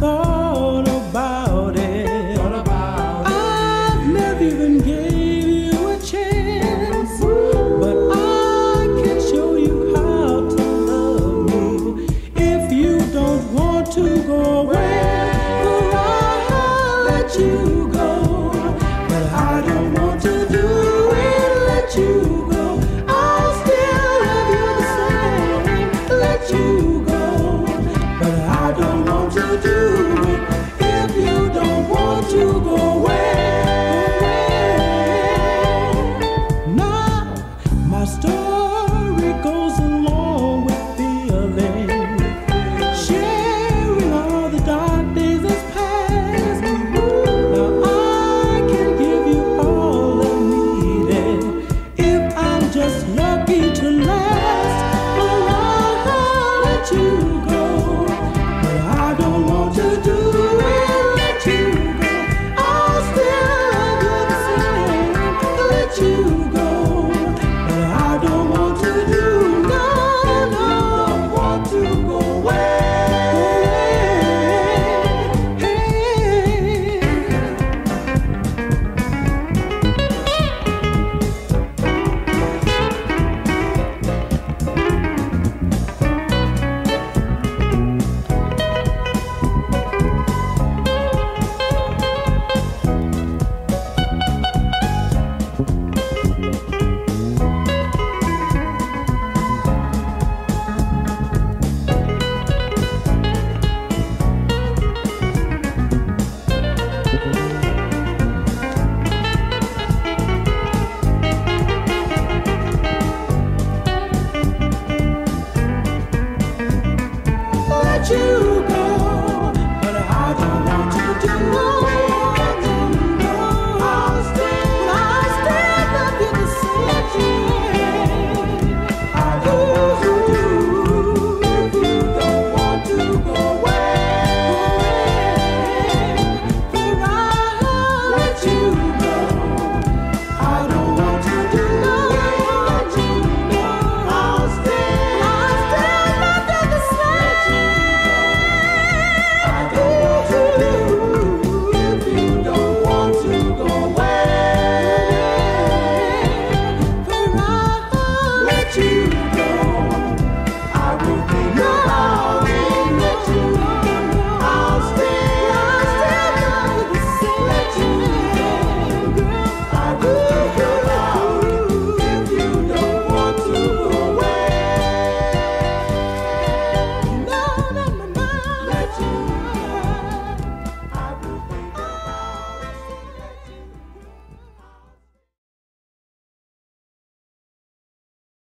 thought about it. I never even gave you a chance, but I can show you how to love me if you don't want to go away. I'll let you go.